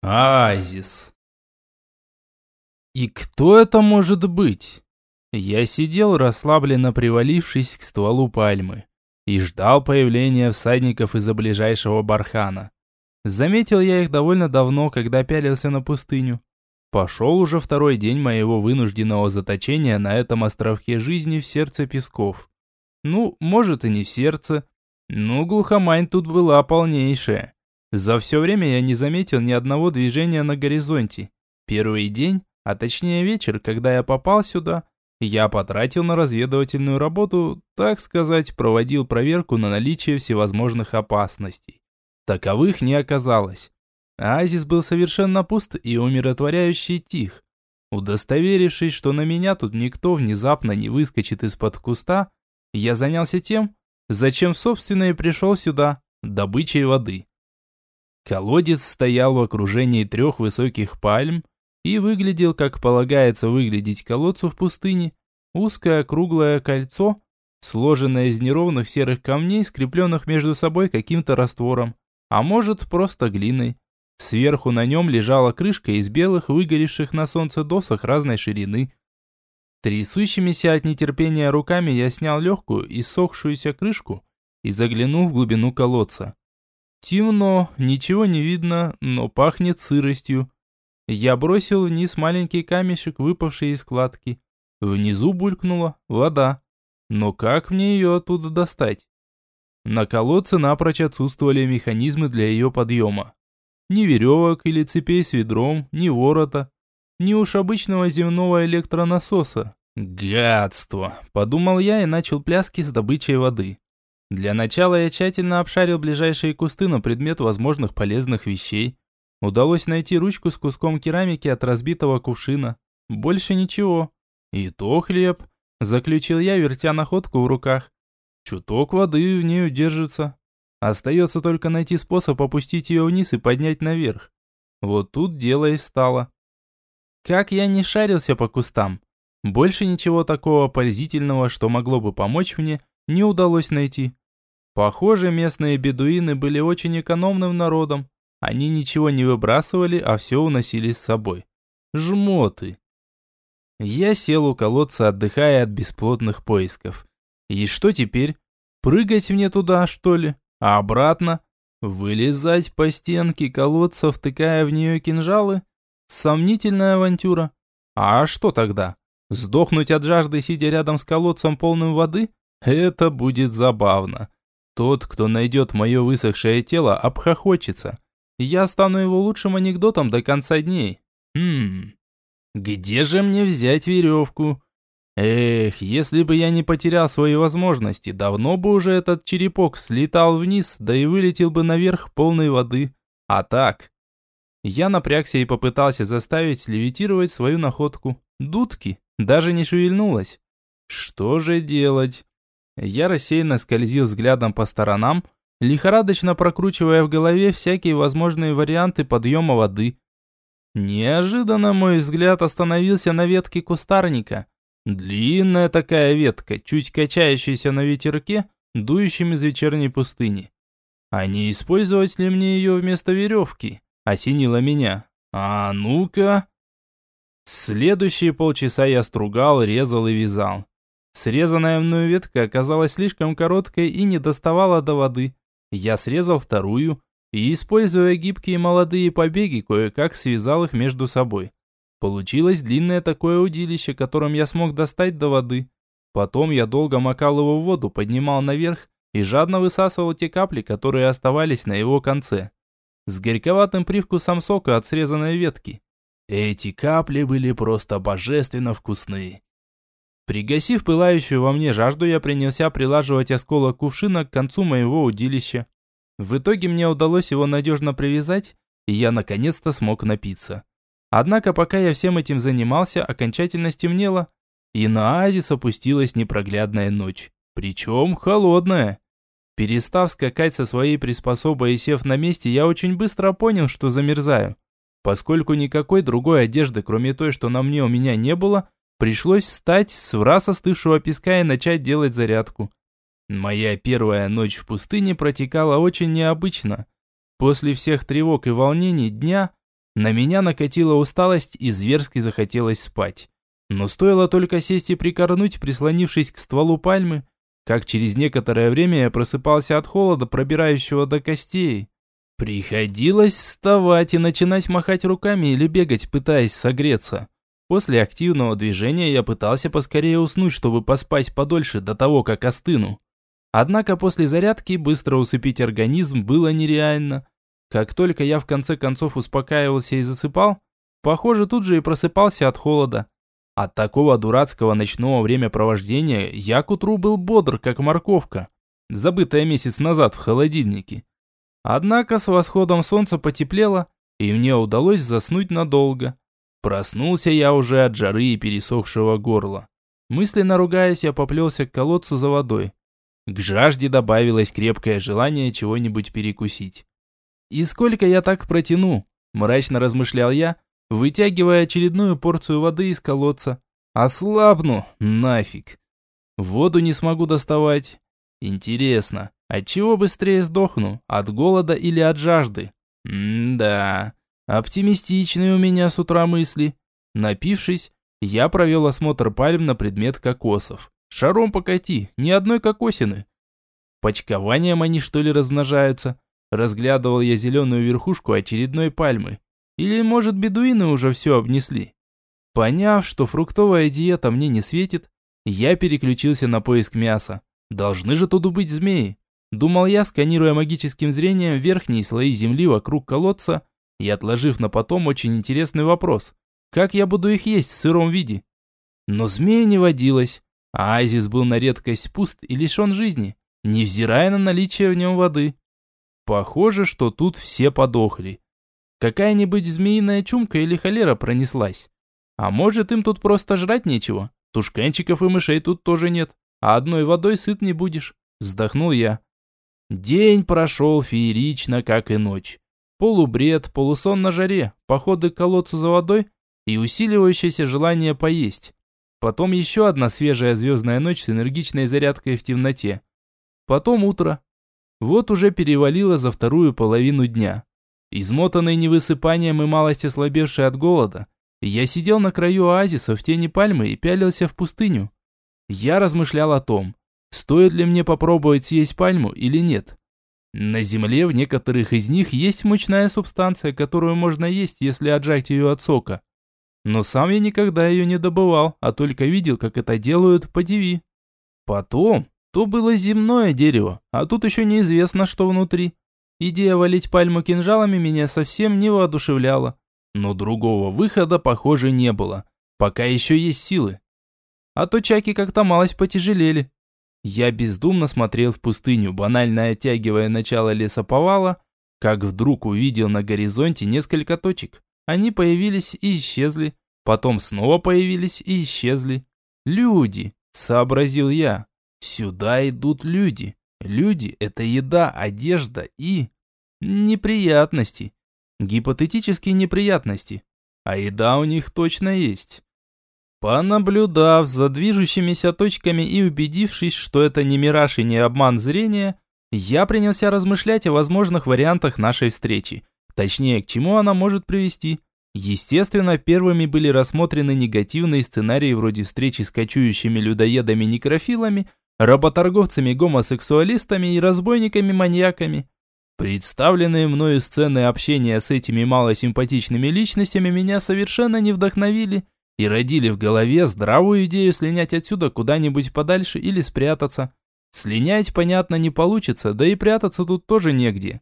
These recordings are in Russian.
Оазис. И кто это может быть? Я сидел, расслабленно привалившись к стволу пальмы, и ждал появления всадников из-за ближайшего бархана. Заметил я их довольно давно, когда пялился на пустыню. Пошел уже второй день моего вынужденного заточения на этом островке жизни в сердце песков. Ну, может и не в сердце, но глухомань тут была полнейшая. За все время я не заметил ни одного движения на горизонте. Первый день, а точнее вечер, когда я попал сюда, я потратил на разведывательную работу, так сказать, проводил проверку на наличие всевозможных опасностей. Таковых не оказалось. Оазис был совершенно пуст и умиротворяющий тих. Удостоверившись, что на меня тут никто внезапно не выскочит из-под куста, я занялся тем, зачем собственно и пришел сюда, добычей воды. Колодец стоял в окружении трех высоких пальм и выглядел, как полагается выглядеть колодцу в пустыне, узкое круглое кольцо, сложенное из неровных серых камней, скрепленных между собой каким-то раствором, а может просто глиной. Сверху на нем лежала крышка из белых, выгоревших на солнце досок разной ширины. Трясущимися от нетерпения руками я снял легкую и сохшуюся крышку и заглянул в глубину колодца. Темно, ничего не видно, но пахнет сыростью. Я бросил вниз маленький камешек, выпавший из складки. Внизу булькнула вода. Но как мне ее оттуда достать? На колодце напрочь отсутствовали механизмы для ее подъема. Ни веревок или цепей с ведром, ни ворота, ни уж обычного земного электронасоса. «Гадство!» – подумал я и начал пляски с добычей воды. Для начала я тщательно обшарил ближайшие кусты на предмет возможных полезных вещей. Удалось найти ручку с куском керамики от разбитого кувшина. Больше ничего. И то хлеб, заключил я, вертя находку в руках. Чуток воды в ней удержится. Остается только найти способ опустить ее вниз и поднять наверх. Вот тут дело и стало. Как я не шарился по кустам, больше ничего такого пользительного, что могло бы помочь мне, не удалось найти. Похоже, местные бедуины были очень экономным народом. Они ничего не выбрасывали, а все уносили с собой. Жмоты. Я сел у колодца, отдыхая от бесплотных поисков. И что теперь? Прыгать мне туда, что ли? А обратно? Вылезать по стенке колодца, втыкая в нее кинжалы? Сомнительная авантюра. А что тогда? Сдохнуть от жажды, сидя рядом с колодцем полным воды? Это будет забавно. Тот, кто найдет мое высохшее тело, обхохочется. Я стану его лучшим анекдотом до конца дней. Хм, где же мне взять веревку? Эх, если бы я не потерял свои возможности, давно бы уже этот черепок слетал вниз, да и вылетел бы наверх полной воды. А так... Я напрягся и попытался заставить левитировать свою находку. Дудки даже не шевельнулась. Что же делать? Я рассеянно скользил взглядом по сторонам, лихорадочно прокручивая в голове всякие возможные варианты подъема воды. Неожиданно мой взгляд остановился на ветке кустарника. Длинная такая ветка, чуть качающаяся на ветерке, дующем из вечерней пустыни. А не использовать ли мне ее вместо веревки? Осенило меня. А ну-ка. Следующие полчаса я стругал, резал и вязал. Срезанная мною ветка оказалась слишком короткой и не доставала до воды. Я срезал вторую и, используя гибкие молодые побеги, кое-как связал их между собой. Получилось длинное такое удилище, которым я смог достать до воды. Потом я долго макал его в воду, поднимал наверх и жадно высасывал те капли, которые оставались на его конце. С горьковатым привкусом сока от срезанной ветки. Эти капли были просто божественно вкусные. Пригасив пылающую во мне жажду, я принялся прилаживать осколок кувшина к концу моего удилища. В итоге мне удалось его надежно привязать, и я наконец-то смог напиться. Однако пока я всем этим занимался, окончательно стемнело, и на оазис опустилась непроглядная ночь. Причем холодная. Перестав скакать со своей приспособой и сев на месте, я очень быстро понял, что замерзаю. Поскольку никакой другой одежды, кроме той, что на мне у меня не было, Пришлось встать с враз остывшего песка и начать делать зарядку. Моя первая ночь в пустыне протекала очень необычно. После всех тревог и волнений дня На меня накатила усталость и зверски захотелось спать. Но стоило только сесть и прикорнуть, прислонившись к стволу пальмы, как через некоторое время я просыпался от холода, пробирающего до костей. Приходилось вставать и начинать махать руками или бегать, пытаясь согреться. После активного движения я пытался поскорее уснуть, чтобы поспать подольше до того, как остыну. Однако после зарядки быстро усыпить организм было нереально. Как только я в конце концов успокаивался и засыпал, похоже, тут же и просыпался от холода. От такого дурацкого ночного времяпровождения я к утру был бодр, как морковка, забытая месяц назад в холодильнике. Однако с восходом солнца потеплело, и мне удалось заснуть надолго. Проснулся я уже от жары и пересохшего горла. Мысленно ругаясь, я поплелся к колодцу за водой. К жажде добавилось крепкое желание чего-нибудь перекусить. «И сколько я так протяну?» – мрачно размышлял я, вытягивая очередную порцию воды из колодца. Ослабну, нафиг. Воду не смогу доставать. Интересно, от чего быстрее сдохну? От голода или от жажды? М-да, оптимистичные у меня с утра мысли. Напившись, я провел осмотр пальм на предмет кокосов. Шаром покати, ни одной кокосины. Почкованием они что ли размножаются? Разглядывал я зеленую верхушку очередной пальмы. Или, может, бедуины уже все обнесли? Поняв, что фруктовая диета мне не светит, я переключился на поиск мяса. Должны же тут быть змеи. Думал я, сканируя магическим зрением верхние слои земли вокруг колодца и отложив на потом очень интересный вопрос. Как я буду их есть в сыром виде? Но змея не водилось, а Азис был на редкость пуст и лишен жизни, невзирая на наличие в нем воды. Похоже, что тут все подохли. Какая-нибудь змеиная чумка или холера пронеслась. А может, им тут просто жрать нечего? Тушканчиков и мышей тут тоже нет. А одной водой сыт не будешь. Вздохнул я. День прошел феерично, как и ночь. Полубред, полусон на жаре, походы к колодцу за водой и усиливающееся желание поесть. Потом еще одна свежая звездная ночь с энергичной зарядкой в темноте. Потом утро. Вот уже перевалило за вторую половину дня. Измотанный невысыпанием и малость ослабевший от голода, я сидел на краю оазиса в тени пальмы и пялился в пустыню. Я размышлял о том, стоит ли мне попробовать съесть пальму или нет. На земле в некоторых из них есть мучная субстанция, которую можно есть, если отжать ее от сока. Но сам я никогда ее не добывал, а только видел, как это делают по ТВ. Потом, то было земное дерево, а тут еще неизвестно, что внутри. Идея валить пальму кинжалами меня совсем не воодушевляла. Но другого выхода, похоже, не было. Пока еще есть силы. А то чаки как-то малость потяжелели. Я бездумно смотрел в пустыню, банально оттягивая начало лесоповала, как вдруг увидел на горизонте несколько точек. Они появились и исчезли, потом снова появились и исчезли. «Люди!» – сообразил я. «Сюда идут люди!» Люди – это еда, одежда и... неприятности. Гипотетические неприятности. А еда у них точно есть. Понаблюдав за движущимися точками и убедившись, что это не мираж и не обман зрения, я принялся размышлять о возможных вариантах нашей встречи. Точнее, к чему она может привести. Естественно, первыми были рассмотрены негативные сценарии вроде встречи с кочующими людоедами-некрофилами, работорговцами-гомосексуалистами и разбойниками-маньяками. Представленные мною сцены общения с этими малосимпатичными личностями меня совершенно не вдохновили и родили в голове здравую идею слинять отсюда куда-нибудь подальше или спрятаться. Слинять, понятно, не получится, да и прятаться тут тоже негде.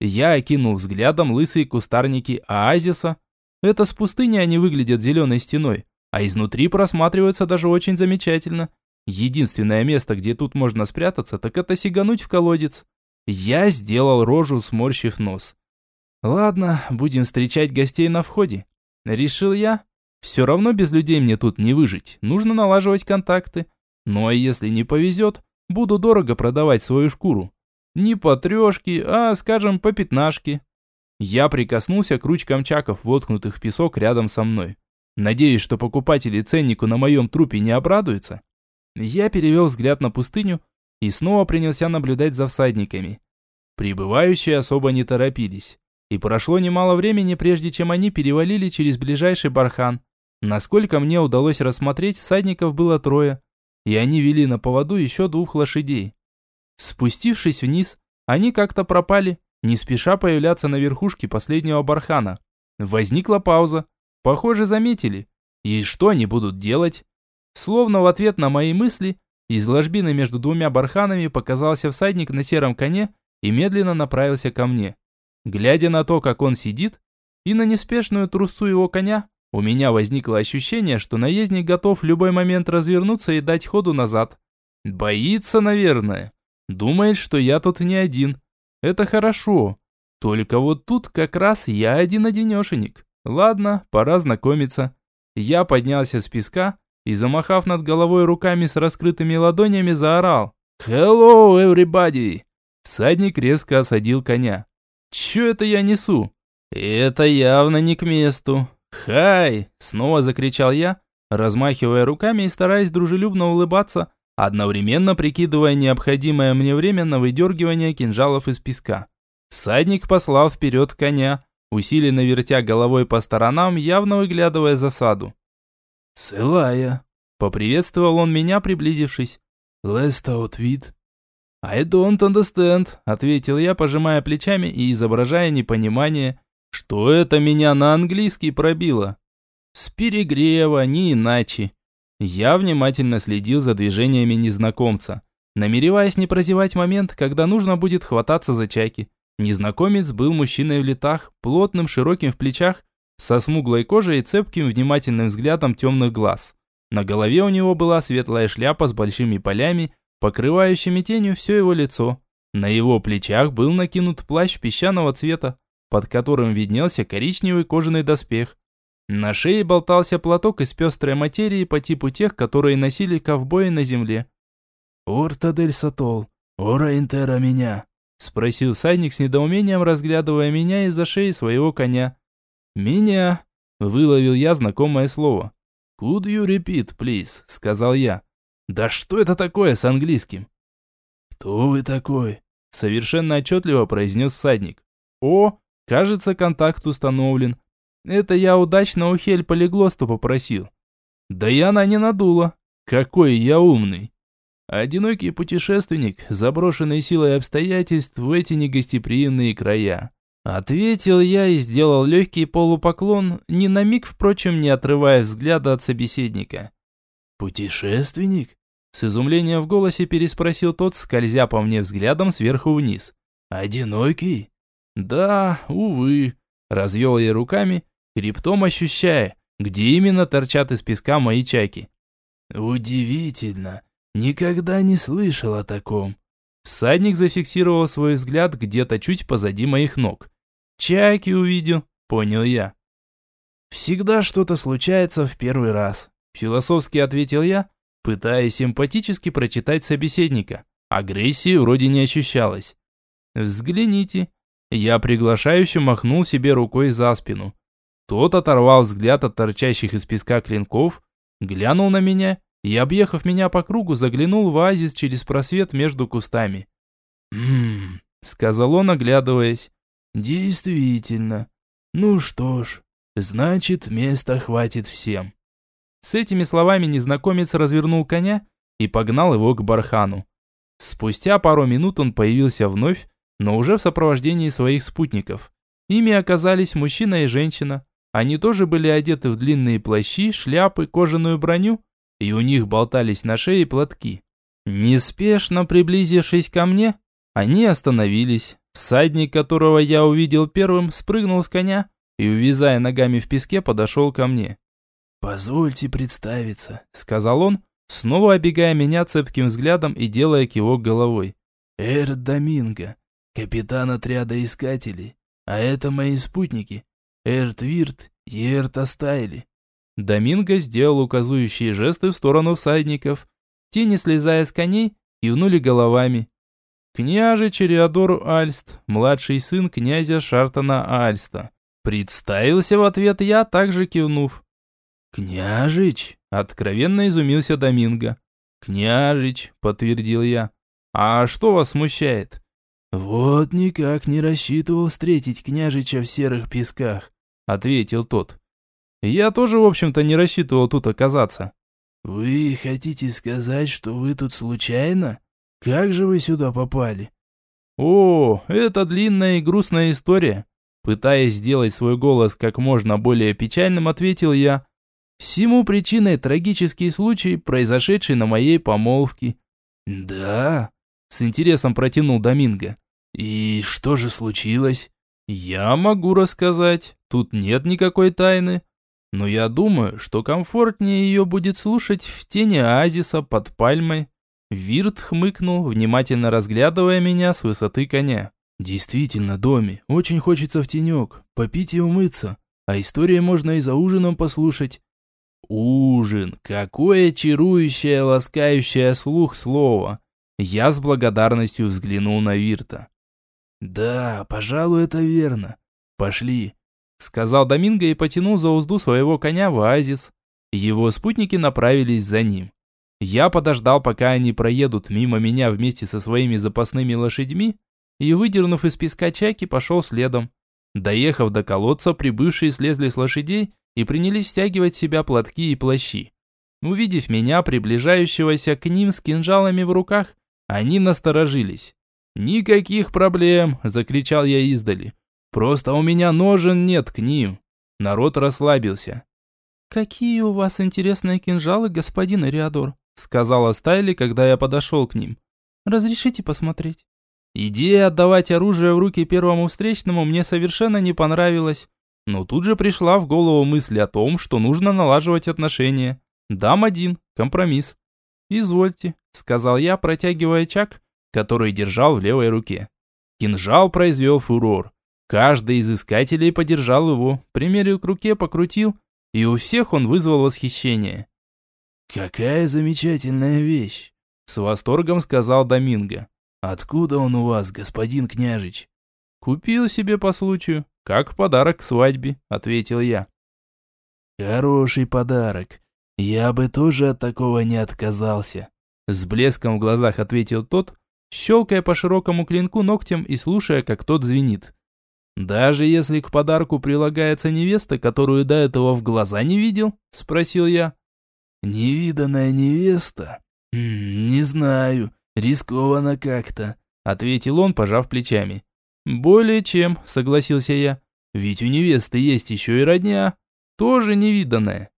Я окинул взглядом лысые кустарники оазиса. Это с пустыни они выглядят зеленой стеной, а изнутри просматриваются даже очень замечательно. Единственное место, где тут можно спрятаться, так это сигануть в колодец. Я сделал рожу, сморщив нос. Ладно, будем встречать гостей на входе. Решил я. Все равно без людей мне тут не выжить. Нужно налаживать контакты. Ну а если не повезет, буду дорого продавать свою шкуру. Не по трешке, а, скажем, по пятнашке. Я прикоснулся к ручкам чаков, воткнутых в песок рядом со мной. Надеюсь, что покупатели ценнику на моем трупе не обрадуются. Я перевел взгляд на пустыню и снова принялся наблюдать за всадниками. Прибывающие особо не торопились. и прошло немало времени, прежде чем они перевалили через ближайший бархан. Насколько мне удалось рассмотреть, всадников было трое, и они вели на поводу еще двух лошадей. Спустившись вниз, они как-то пропали, не спеша появляться на верхушке последнего бархана. Возникла пауза. Похоже, заметили. И что они будут делать? Словно в ответ на мои мысли, из ложбины между двумя барханами показался всадник на сером коне и медленно направился ко мне. Глядя на то, как он сидит, и на неспешную трусцу его коня, у меня возникло ощущение, что наездник готов в любой момент развернуться и дать ходу назад. Боится, наверное. Думает, что я тут не один. Это хорошо. Только вот тут как раз я один-одинешенек. Ладно, пора знакомиться. Я поднялся с песка и, замахав над головой руками с раскрытыми ладонями, заорал. «Hello, everybody!» Всадник резко осадил коня. «Чё это я несу?» «Это явно не к месту. «Хай!» – снова закричал я, размахивая руками и стараясь дружелюбно улыбаться, одновременно прикидывая необходимое мне время на выдергивание кинжалов из песка. Всадник послал вперед коня, усиленно вертя головой по сторонам, явно выглядывая засаду. «Сылая!» – поприветствовал он меня, приблизившись. «Last outfit?» «I don't understand», – ответил я, пожимая плечами и изображая непонимание, что это меня на английский пробило? С перегрева, не иначе. Я внимательно следил за движениями незнакомца, намереваясь не прозевать момент, когда нужно будет хвататься за чаки. Незнакомец был мужчиной в летах, плотным, широким в плечах, со смуглой кожей и цепким внимательным взглядом темных глаз. На голове у него была светлая шляпа с большими полями, покрывающими тенью все его лицо. На его плечах был накинут плащ песчаного цвета, под которым виднелся коричневый кожаный доспех. На шее болтался платок из пестрой материи по типу тех, которые носили ковбои на земле. «Орта дель Сатол, ора интера меня», – спросил всадник с недоумением, разглядывая меня из-за шеи своего коня. «Меня», – выловил я знакомое слово. «Could you repeat, please?» – сказал я. «Да что это такое с английским?» «Кто вы такой?» – совершенно отчетливо произнес всадник. «О, Кажется, контакт установлен. Это я удачно у Хель полиглосту попросил. Да я она не надула. Какой я умный. Одинокий путешественник, заброшенный силой обстоятельств в эти негостеприимные края. Ответил я и сделал легкий полупоклон, ни на миг, впрочем, не отрывая взгляда от собеседника. «Путешественник?» С изумлением в голосе переспросил тот, скользя по мне взглядом сверху вниз. «Одинокий?» Да, увы. Развел я руками, хребтом ощущая, где именно торчат из песка мои чайки. Удивительно. Никогда не слышал о таком. Всадник зафиксировал свой взгляд где-то чуть позади моих ног. Чайки увидел, понял я. Всегда что-то случается в первый раз. Философски ответил я, пытаясь симпатически прочитать собеседника. Агрессии вроде не ощущалось. Взгляните, я приглашающе махнул себе рукой за спину. Тот оторвал взгляд от торчащих из песка клинков, глянул на меня и, объехав меня по кругу, заглянул в оазис через просвет между кустами. «Ммм», — сказал он, оглядываясь, — «действительно. Ну что ж, значит, места хватит всем». С этими словами незнакомец развернул коня и погнал его к бархану. Спустя пару минут он появился вновь, но уже в сопровождении своих спутников. Ими оказались мужчина и женщина. Они тоже были одеты в длинные плащи, шляпы, кожаную броню, и у них болтались на шее платки. Неспешно приблизившись ко мне, они остановились. Всадник, которого я увидел первым, спрыгнул с коня и, увязая ногами в песке, подошел ко мне. «Позвольте представиться», — сказал он, снова обегая меня цепким взглядом и делая кивок головой. «Эр Доминго, капитан отряда искателей, а это мои спутники, Эрт Вирт и Эрт Астайли. Доминго сделал указующие жесты в сторону всадников. Те, не слезая с коней, кивнули головами. Княже Чериадор Альст, младший сын князя Шартона Альста. Представился в ответ я, также кивнув. «Княжич?» – откровенно изумился Доминго. «Княжич», – подтвердил я. «А что вас смущает?» «Вот никак не рассчитывал встретить княжича в серых песках», — ответил тот. «Я тоже, в общем-то, не рассчитывал тут оказаться». «Вы хотите сказать, что вы тут случайно? Как же вы сюда попали?» «О, это длинная и грустная история», Пытаясь сделать свой голос как можно более печальным, ответил я. Всему причиной трагический случай, произошедший на моей помолвке. «Да?» – с интересом протянул Доминго. «И что же случилось?» «Я могу рассказать. Тут нет никакой тайны. Но я думаю, что комфортнее ее будет слушать в тени оазиса под пальмой». Вирт хмыкнул, внимательно разглядывая меня с высоты коня. Действительно, Доми, очень хочется в тенек, попить и умыться. А истории можно и за ужином послушать. Ужин, какое чарующее, ласкающее слух слово. Я с благодарностью взглянул на Вирта. Да, пожалуй, это верно. Пошли, сказал Доминго и потянул за узду своего коня в оазис. Его спутники направились за ним. Я подождал, пока они проедут мимо меня вместе со своими запасными лошадьми, и, выдернув из песка чайки, пошел следом. Доехав до колодца, прибывшие слезли с лошадей и принялись стягивать с себя платки и плащи. Увидев меня, приближающегося к ним с кинжалами в руках, они насторожились. «Никаких проблем!» – закричал я издали. «Просто у меня ножен нет к ним!» Народ расслабился. «Какие у вас интересные кинжалы, господин Эриадор», – сказала Стайли, когда я подошел к ним. «Разрешите посмотреть?» Идея отдавать оружие в руки первому встречному мне совершенно не понравилась. Но тут же пришла в голову мысль о том, что нужно налаживать отношения. Дам один, компромисс. «Извольте», — сказал я, протягивая чак, который держал в левой руке. Кинжал произвел фурор. Каждый из искателей подержал его, примерил к руке, покрутил, и у всех он вызвал восхищение. «Какая замечательная вещь!» — с восторгом сказал Доминго. «Откуда он у вас, господин княжич?» «Купил себе по случаю, как подарок к свадьбе», — ответил я. «Хороший подарок. Я бы тоже от такого не отказался», — с блеском в глазах ответил тот, щелкая по широкому клинку ногтем и слушая, как тот звенит. «Даже если к подарку прилагается невеста, которую до этого в глаза не видел?» – спросил я. «Невиданная невеста? не знаю. «Рискованно как-то», — ответил он, пожав плечами. «Более чем», — согласился я. «Ведь у невесты есть еще и родня, тоже невиданная».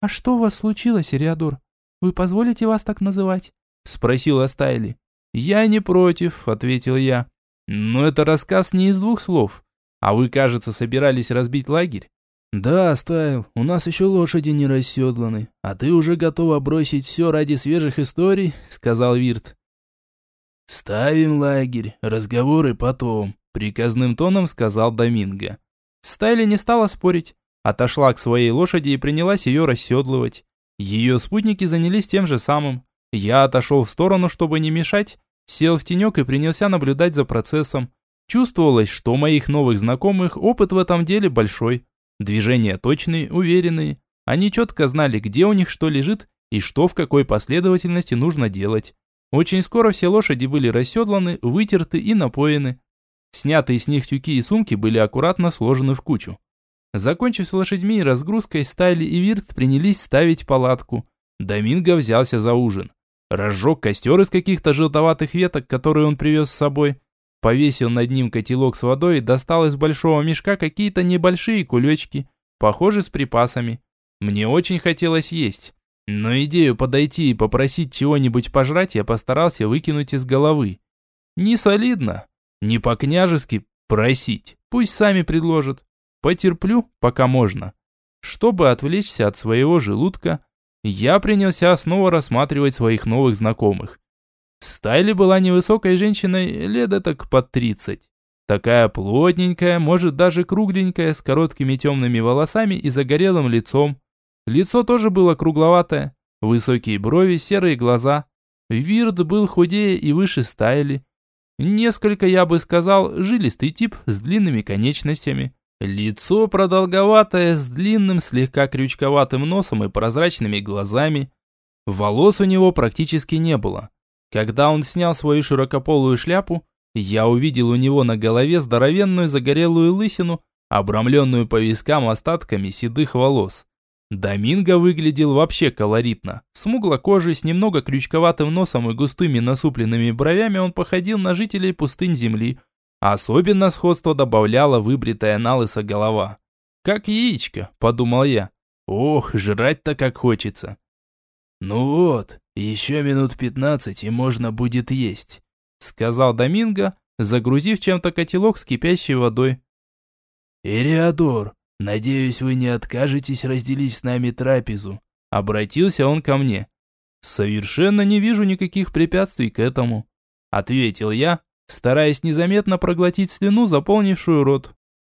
«А что у вас случилось, Эриадор? Вы позволите вас так называть?» — спросила Стайли. «Я не против», — ответил я. «Но это рассказ не из двух слов. А вы, кажется, собирались разбить лагерь?» «Да, Стайл, у нас еще лошади не расседланы, а ты уже готова бросить все ради свежих историй», — сказал Вирт. «Ставим лагерь, разговоры потом», — приказным тоном сказал Доминго. Стайли не стала спорить, отошла к своей лошади и принялась ее расседлывать. Ее спутники занялись тем же самым. Я отошел в сторону, чтобы не мешать, сел в тенек и принялся наблюдать за процессом. Чувствовалось, что у моих новых знакомых опыт в этом деле большой. Движения точные, уверенные. Они четко знали, где у них что лежит и что в какой последовательности нужно делать. Очень скоро все лошади были расседланы, вытерты и напоены. Снятые с них тюки и сумки были аккуратно сложены в кучу. Закончив с лошадьми и разгрузкой, Стайли и Вирт принялись ставить палатку. Доминго взялся за ужин. Разжег костер из каких-то желтоватых веток, которые он привез с собой, Повесил над ним котелок с водой и достал из большого мешка какие-то небольшие кулечки, похожие с припасами. Мне очень хотелось есть. Но идею подойти и попросить чего-нибудь пожрать я постарался выкинуть из головы. Не солидно, не по-княжески просить. Пусть сами предложат. Потерплю, пока можно. Чтобы отвлечься от своего желудка, я принялся снова рассматривать своих новых знакомых. Стайли была невысокой женщиной, лет так под тридцать. Такая плотненькая, может даже кругленькая, с короткими темными волосами и загорелым лицом. Лицо тоже было кругловатое, высокие брови, серые глаза. Вирд был худее и выше Стайли. Несколько, я бы сказал, жилистый тип с длинными конечностями. Лицо продолговатое, с длинным, слегка крючковатым носом и прозрачными глазами. Волос у него практически не было. Когда он снял свою широкополую шляпу, Я увидел у него на голове здоровенную загорелую лысину, обрамленную по вискам остатками седых волос. Доминго выглядел вообще колоритно. Смуглокожий, с немного крючковатым носом и густыми насупленными бровями он походил на жителей пустынь земли. Особенно сходство добавляла выбритая налыса голова. «Как яичко», – подумал я. «Ох, жрать-то как хочется». «Ну вот, еще минут пятнадцать и можно будет есть», – сказал Доминго, загрузив чем-то котелок с кипящей водой. «Ириадор, надеюсь, вы не откажетесь разделить с нами трапезу», – обратился он ко мне. «Совершенно не вижу никаких препятствий к этому», – ответил я, стараясь незаметно проглотить слюну, заполнившую рот.